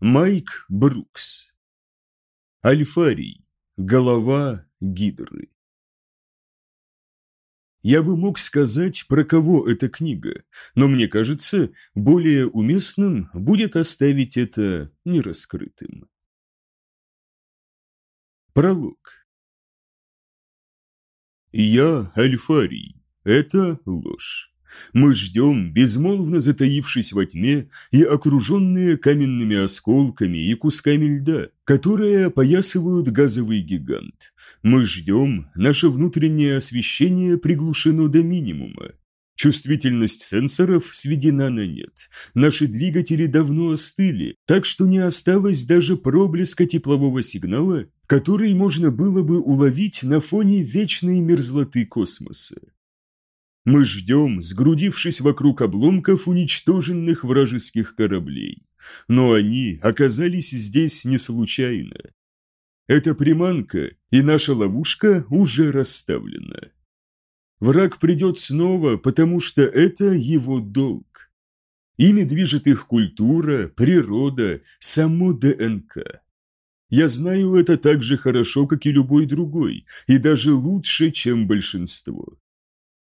Майк Брукс. Альфарий. Голова Гидры. Я бы мог сказать, про кого эта книга, но мне кажется, более уместным будет оставить это нераскрытым. Пролог. Я Альфарий. Это ложь. Мы ждем, безмолвно затаившись во тьме и окруженные каменными осколками и кусками льда, которые опоясывают газовый гигант. Мы ждем, наше внутреннее освещение приглушено до минимума. Чувствительность сенсоров сведена на нет. Наши двигатели давно остыли, так что не осталось даже проблеска теплового сигнала, который можно было бы уловить на фоне вечной мерзлоты космоса. Мы ждем, сгрудившись вокруг обломков уничтоженных вражеских кораблей. Но они оказались здесь не случайно. Эта приманка и наша ловушка уже расставлена. Враг придет снова, потому что это его долг. Ими движет их культура, природа, само ДНК. Я знаю это так же хорошо, как и любой другой, и даже лучше, чем большинство.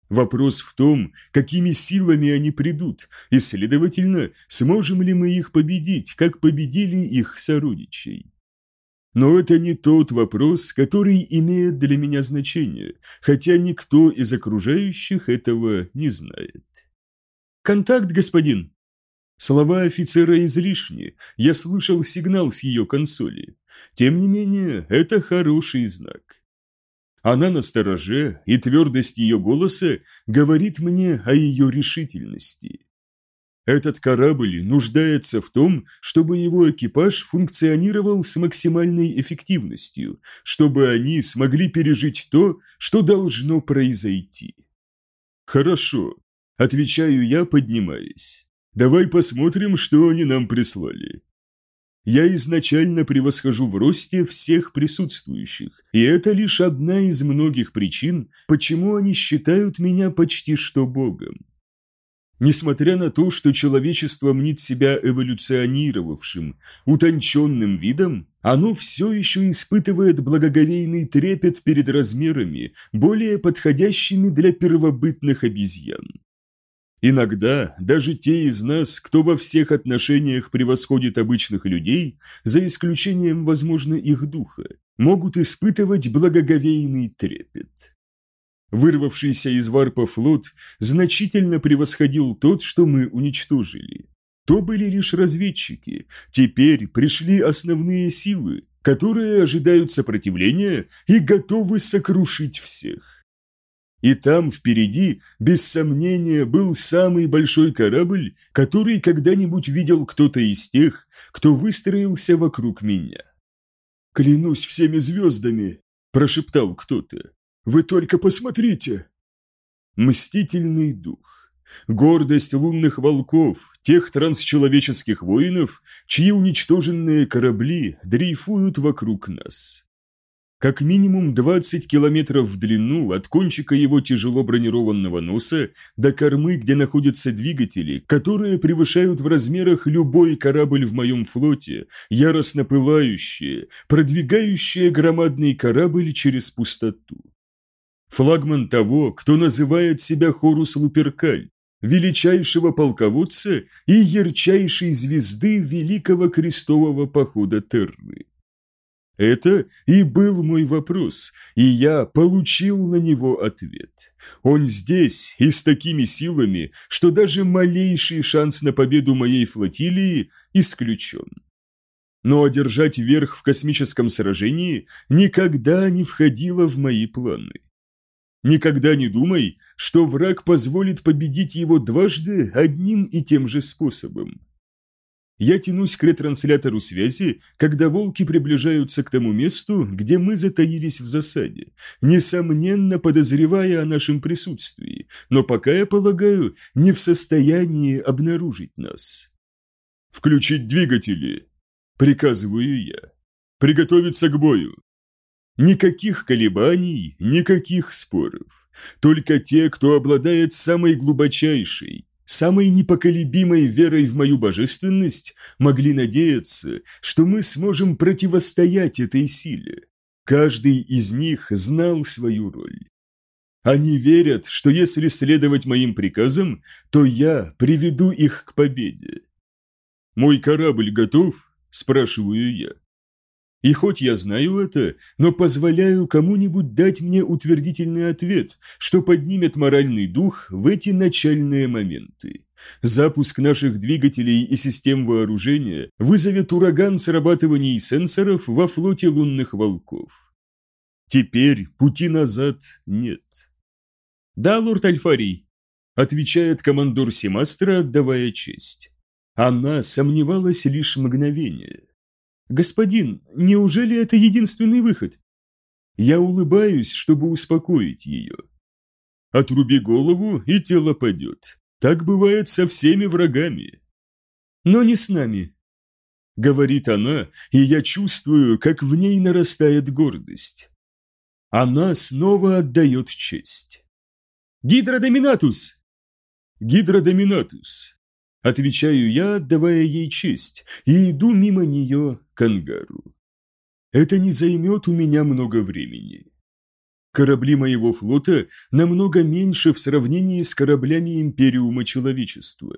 Вопрос в том, какими силами они придут, и, следовательно, сможем ли мы их победить, как победили их сородичей. Но это не тот вопрос, который имеет для меня значение, хотя никто из окружающих этого не знает. «Контакт, господин!» Слова офицера излишни, я слышал сигнал с ее консоли. Тем не менее, это хороший знак. Она на стороже, и твердость ее голоса говорит мне о ее решительности. Этот корабль нуждается в том, чтобы его экипаж функционировал с максимальной эффективностью, чтобы они смогли пережить то, что должно произойти. «Хорошо», – отвечаю я, поднимаясь. «Давай посмотрим, что они нам прислали» я изначально превосхожу в росте всех присутствующих, и это лишь одна из многих причин, почему они считают меня почти что богом. Несмотря на то, что человечество мнит себя эволюционировавшим, утонченным видом, оно все еще испытывает благоговейный трепет перед размерами, более подходящими для первобытных обезьян. Иногда даже те из нас, кто во всех отношениях превосходит обычных людей, за исключением, возможно, их духа, могут испытывать благоговейный трепет. Вырвавшийся из варпа флот значительно превосходил тот, что мы уничтожили. То были лишь разведчики, теперь пришли основные силы, которые ожидают сопротивления и готовы сокрушить всех. И там впереди, без сомнения, был самый большой корабль, который когда-нибудь видел кто-то из тех, кто выстроился вокруг меня. «Клянусь всеми звездами!» – прошептал кто-то. «Вы только посмотрите!» Мстительный дух. Гордость лунных волков, тех трансчеловеческих воинов, чьи уничтоженные корабли дрейфуют вокруг нас. Как минимум 20 километров в длину от кончика его тяжело бронированного носа до кормы, где находятся двигатели, которые превышают в размерах любой корабль в моем флоте, яростно пылающие, продвигающие громадный корабль через пустоту. Флагман того, кто называет себя Хорус Луперкаль, величайшего полководца и ярчайшей звезды Великого Крестового Похода Терры. Это и был мой вопрос, и я получил на него ответ. Он здесь и с такими силами, что даже малейший шанс на победу моей флотилии исключен. Но одержать верх в космическом сражении никогда не входило в мои планы. Никогда не думай, что враг позволит победить его дважды одним и тем же способом. Я тянусь к ретранслятору связи, когда волки приближаются к тому месту, где мы затаились в засаде, несомненно подозревая о нашем присутствии, но пока, я полагаю, не в состоянии обнаружить нас. «Включить двигатели!» – приказываю я. «Приготовиться к бою!» Никаких колебаний, никаких споров. Только те, кто обладает самой глубочайшей, самой непоколебимой верой в мою божественность, могли надеяться, что мы сможем противостоять этой силе. Каждый из них знал свою роль. Они верят, что если следовать моим приказам, то я приведу их к победе. «Мой корабль готов?» – спрашиваю я. И хоть я знаю это, но позволяю кому-нибудь дать мне утвердительный ответ, что поднимет моральный дух в эти начальные моменты. Запуск наших двигателей и систем вооружения вызовет ураган срабатываний сенсоров во флоте лунных волков. Теперь пути назад нет. «Да, лорд Альфарий», — отвечает командор Семастра, отдавая честь. Она сомневалась лишь мгновение. «Господин, неужели это единственный выход?» Я улыбаюсь, чтобы успокоить ее. Отруби голову, и тело падет. Так бывает со всеми врагами. Но не с нами. Говорит она, и я чувствую, как в ней нарастает гордость. Она снова отдает честь. «Гидродоминатус!» «Гидродоминатус!» Отвечаю я, отдавая ей честь, и иду мимо нее к. Это не займет у меня много времени. Корабли моего флота намного меньше в сравнении с кораблями Империума Человечества.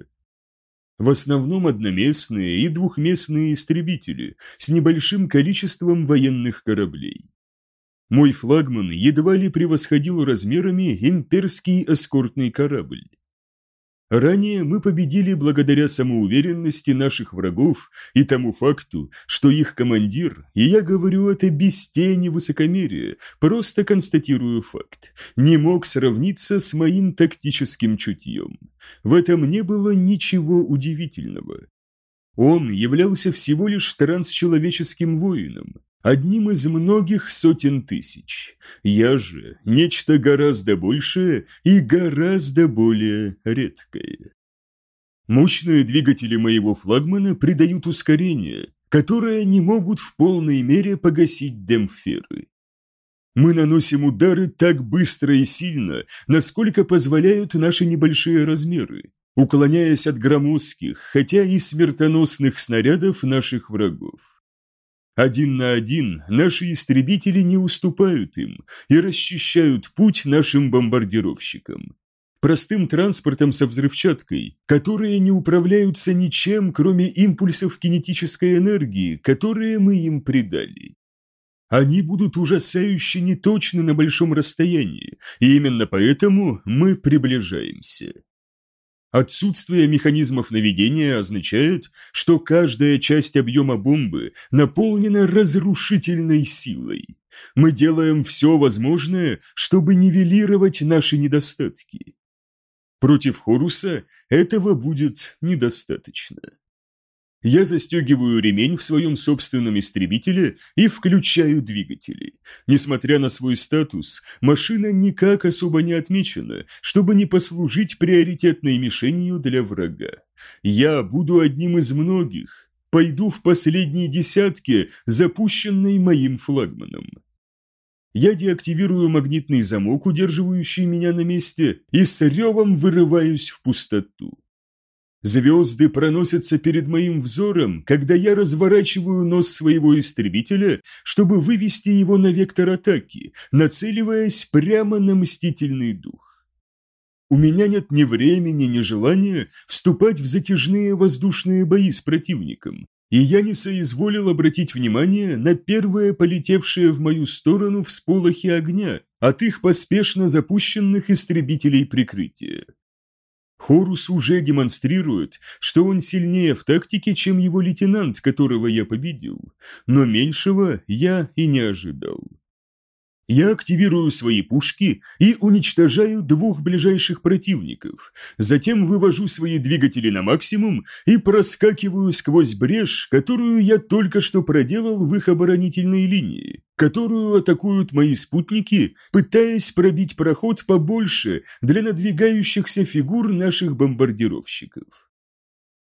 В основном одноместные и двухместные истребители с небольшим количеством военных кораблей. Мой флагман едва ли превосходил размерами имперский эскортный корабль. Ранее мы победили благодаря самоуверенности наших врагов и тому факту, что их командир, и я говорю это без тени высокомерия, просто констатирую факт, не мог сравниться с моим тактическим чутьем. В этом не было ничего удивительного. Он являлся всего лишь трансчеловеческим воином, одним из многих сотен тысяч. Я же нечто гораздо большее и гораздо более редкое. Мощные двигатели моего флагмана придают ускорение, которое не могут в полной мере погасить демпферы. Мы наносим удары так быстро и сильно, насколько позволяют наши небольшие размеры, уклоняясь от громоздких, хотя и смертоносных снарядов наших врагов. Один на один наши истребители не уступают им и расчищают путь нашим бомбардировщикам. Простым транспортом со взрывчаткой, которые не управляются ничем, кроме импульсов кинетической энергии, которые мы им придали. Они будут ужасающе неточны на большом расстоянии, и именно поэтому мы приближаемся. Отсутствие механизмов наведения означает, что каждая часть объема бомбы наполнена разрушительной силой. Мы делаем все возможное, чтобы нивелировать наши недостатки. Против Хоруса этого будет недостаточно. Я застегиваю ремень в своем собственном истребителе и включаю двигатели. Несмотря на свой статус, машина никак особо не отмечена, чтобы не послужить приоритетной мишенью для врага. Я буду одним из многих. Пойду в последние десятки, запущенной моим флагманом. Я деактивирую магнитный замок, удерживающий меня на месте, и с ревом вырываюсь в пустоту. Звезды проносятся перед моим взором, когда я разворачиваю нос своего истребителя, чтобы вывести его на вектор атаки, нацеливаясь прямо на мстительный дух. У меня нет ни времени, ни желания вступать в затяжные воздушные бои с противником, и я не соизволил обратить внимание на первые полетевшие в мою сторону всполохи огня от их поспешно запущенных истребителей прикрытия. Хорус уже демонстрирует, что он сильнее в тактике, чем его лейтенант, которого я победил, но меньшего я и не ожидал. Я активирую свои пушки и уничтожаю двух ближайших противников, затем вывожу свои двигатели на максимум и проскакиваю сквозь брешь, которую я только что проделал в их оборонительной линии, которую атакуют мои спутники, пытаясь пробить проход побольше для надвигающихся фигур наших бомбардировщиков.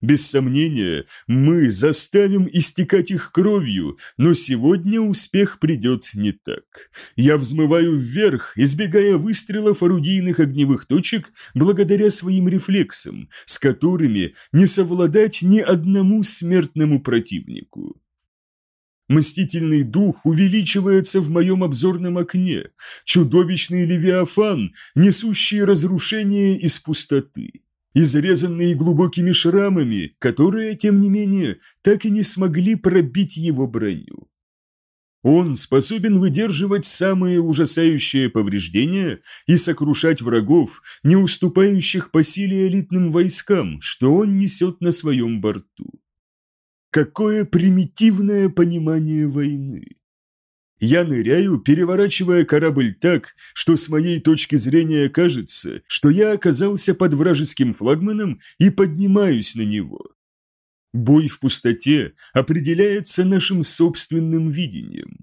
Без сомнения, мы заставим истекать их кровью, но сегодня успех придет не так. Я взмываю вверх, избегая выстрелов орудийных огневых точек благодаря своим рефлексам, с которыми не совладать ни одному смертному противнику. Мстительный дух увеличивается в моем обзорном окне, чудовищный левиафан, несущий разрушение из пустоты изрезанные глубокими шрамами, которые, тем не менее, так и не смогли пробить его броню. Он способен выдерживать самые ужасающие повреждения и сокрушать врагов, не уступающих по силе элитным войскам, что он несет на своем борту. Какое примитивное понимание войны! Я ныряю, переворачивая корабль так, что с моей точки зрения кажется, что я оказался под вражеским флагманом и поднимаюсь на него. Бой в пустоте определяется нашим собственным видением.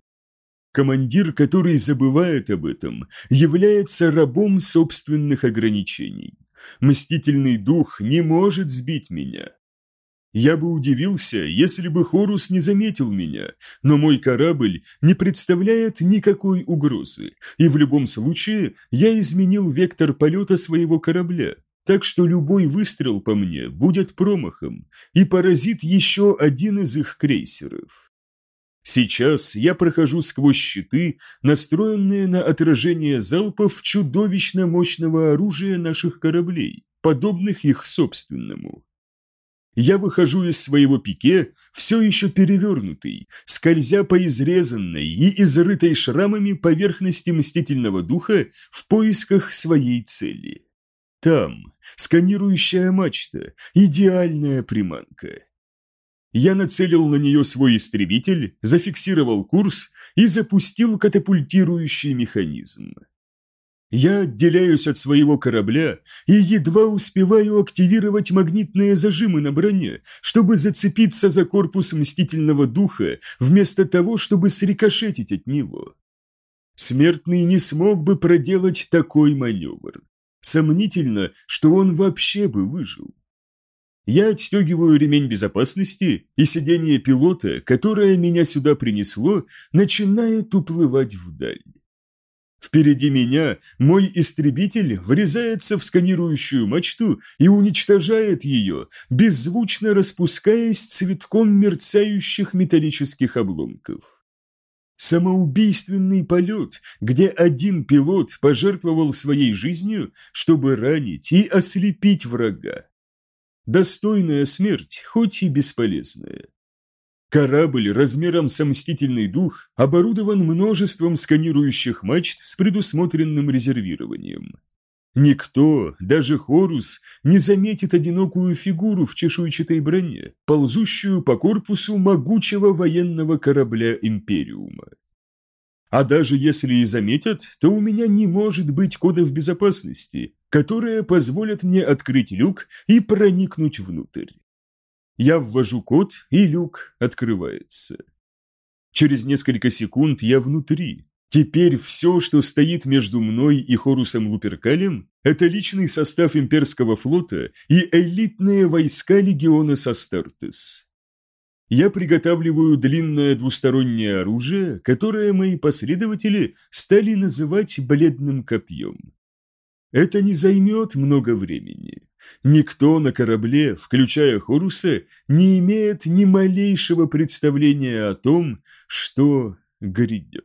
Командир, который забывает об этом, является рабом собственных ограничений. Мстительный дух не может сбить меня. Я бы удивился, если бы Хорус не заметил меня, но мой корабль не представляет никакой угрозы, и в любом случае я изменил вектор полета своего корабля, так что любой выстрел по мне будет промахом и поразит еще один из их крейсеров. Сейчас я прохожу сквозь щиты, настроенные на отражение залпов чудовищно мощного оружия наших кораблей, подобных их собственному. Я выхожу из своего пике, все еще перевернутый, скользя по изрезанной и изрытой шрамами поверхности мстительного духа в поисках своей цели. Там сканирующая мачта, идеальная приманка. Я нацелил на нее свой истребитель, зафиксировал курс и запустил катапультирующий механизм. Я отделяюсь от своего корабля и едва успеваю активировать магнитные зажимы на броне, чтобы зацепиться за корпус мстительного духа, вместо того, чтобы срикошетить от него. Смертный не смог бы проделать такой маневр. Сомнительно, что он вообще бы выжил. Я отстегиваю ремень безопасности, и сиденье пилота, которое меня сюда принесло, начинает уплывать вдаль. Впереди меня мой истребитель врезается в сканирующую мачту и уничтожает ее, беззвучно распускаясь цветком мерцающих металлических обломков. Самоубийственный полет, где один пилот пожертвовал своей жизнью, чтобы ранить и ослепить врага. Достойная смерть, хоть и бесполезная. Корабль размером с мстительный дух оборудован множеством сканирующих мачт с предусмотренным резервированием. Никто, даже Хорус, не заметит одинокую фигуру в чешуйчатой броне, ползущую по корпусу могучего военного корабля Империума. А даже если и заметят, то у меня не может быть кодов безопасности, которые позволят мне открыть люк и проникнуть внутрь. Я ввожу код, и люк открывается. Через несколько секунд я внутри. Теперь все, что стоит между мной и Хорусом Луперкалем, это личный состав имперского флота и элитные войска легиона Састартес. Я приготавливаю длинное двустороннее оружие, которое мои последователи стали называть «бледным копьем». Это не займет много времени. Никто на корабле, включая Хоруса, не имеет ни малейшего представления о том, что грядет.